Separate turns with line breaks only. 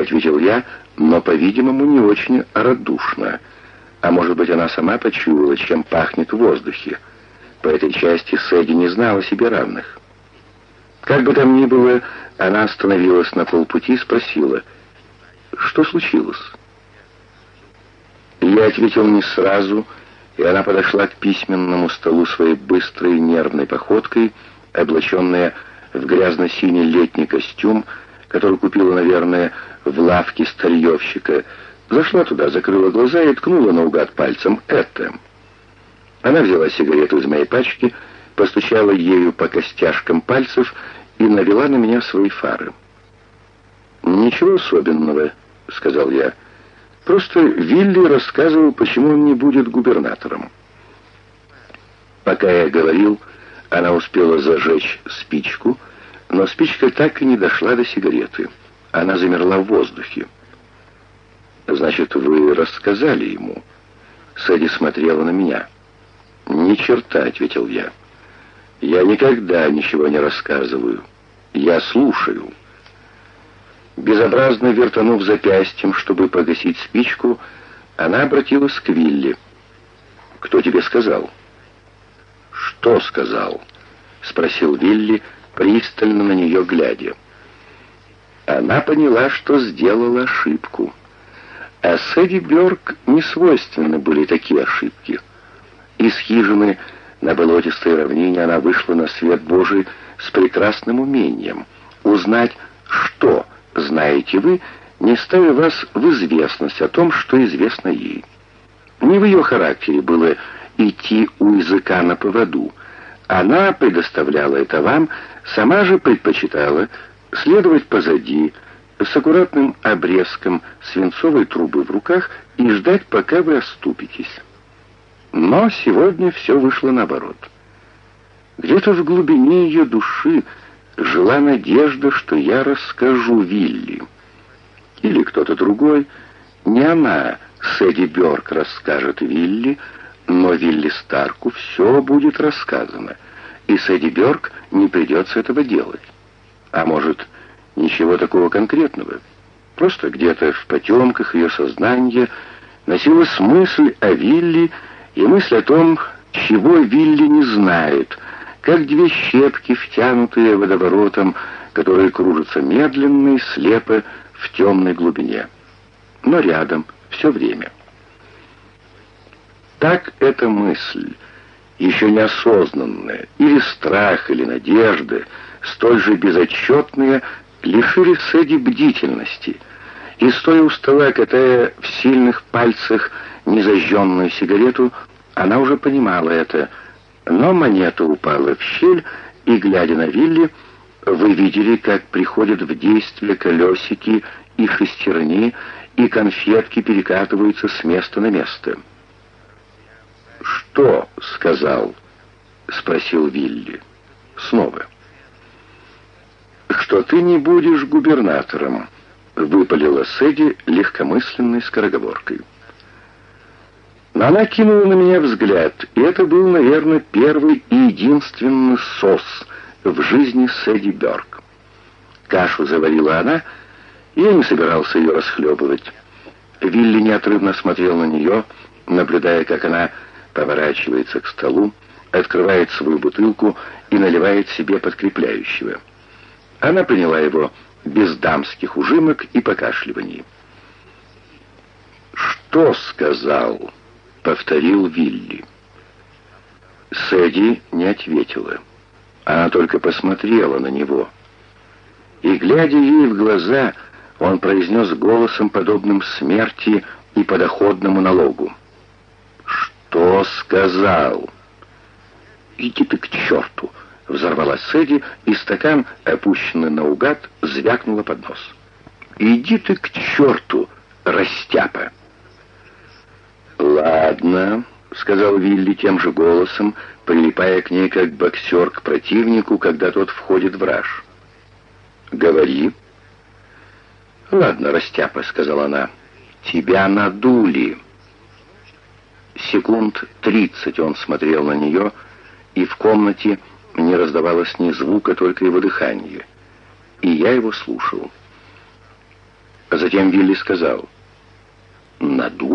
ответил я, но, по-видимому, не очень радушно. А может быть, она сама почуяла, чем пахнет в воздухе. По этой части Сэдди не знала себе равных. Как бы там ни было, она остановилась на полпути и спросила, что случилось? Я ответил не сразу, и она подошла к письменному столу своей быстрой нервной походкой, облаченная в грязно-синий летний костюм, который купила, наверное, в лавке старьевщика, зашла туда, закрыла глаза и ткнула наугад пальцем «это». Она взяла сигарету из моей пачки, постучала ею по костяшкам пальцев и навела на меня свои фары. «Ничего особенного», — сказал я. «Просто Вилли рассказывал, почему он не будет губернатором». Пока я говорил, она успела зажечь спичку, но спичка так и не дошла до сигареты. Она замерла в воздухе. «Значит, вы рассказали ему?» Сэдди смотрела на меня. «Ни черта», — ответил я. «Я никогда ничего не рассказываю. Я слушаю». Безобразно вертанув запястьем, чтобы погасить спичку, она обратилась к Вилли. «Кто тебе сказал?» «Что сказал?» — спросил Вилли, пристально на нее глядя. Она поняла, что сделала ошибку. А Сэдди Бёрк не свойственны были такие ошибки. Из хижины на болотистой равнине она вышла на свет Божий с прекрасным умением узнать, что знаете вы, не ставя вас в известность о том, что известно ей. Не в ее характере было идти у языка на поводу. Она предоставляла это вам, сама же предпочитала следовать позади, с аккуратным обрезком свинцовой трубы в руках и ждать, пока вы оступитесь. Но сегодня все вышло наоборот. Где-то в глубине ее души жила надежда, что я расскажу Вилли. Или кто-то другой. Не она, Сэдди Бёрк, расскажет Вилли, но Вилли Старку все будет рассказано, и Сэдди Бёрк не придется этого делать. А может, ничего такого конкретного. Просто где-то в потемках ее сознания носилась мысль о Вилли и мысль о том, чего Вилли не знает, как две щепки, втянутые водоворотом, которые кружатся медленно и слепо в темной глубине. Но рядом все время. Так эта мысль, еще неосознанная, или страх, или надежда, столь же безотчетная, лишили Сэдди бдительности, и, стоя у стола, катая в сильных пальцах незажженную сигарету, она уже понимала это, но монета упала в щель, и, глядя на Вилли, вы видели, как приходят в действие колесики и шестерни, и конфетки перекатываются с места на место. «Что?» — сказал, — спросил Вилли. Снова что ты не будешь губернатором», — выпалила Сэдди легкомысленной скороговоркой. Но она кинула на меня взгляд, и это был, наверное, первый и единственный сос в жизни Сэдди Бёрк. Кашу заварила она, и я не собирался ее расхлебывать. Вилли неотрывно смотрел на нее, наблюдая, как она поворачивается к столу, открывает свою бутылку и наливает себе подкрепляющего. Она приняла его без дамских ужимок и покашливаний. «Что сказал?» — повторил Вилли. Сэдди не ответила. Она только посмотрела на него. И, глядя ей в глаза, он произнес голосом, подобным смерти и подоходному налогу. «Что сказал?» «Иди ты к черту!» Взорвалась Сэдди, и стакан, опущенный наугад, звякнула под нос. «Иди ты к черту, растяпа!» «Ладно», — сказал Вилли тем же голосом, прилипая к ней, как боксер к противнику, когда тот входит в раж. «Говори». «Ладно, растяпа», — сказала она, — «тебя надули». Секунд тридцать он смотрел на нее, и в комнате не раздавалось ни звука, только его дыхание. И я его слушал. затем Вилли сказал, «Надул?»